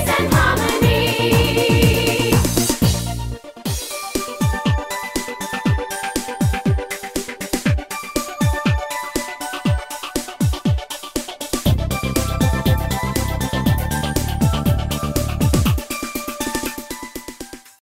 Ladies and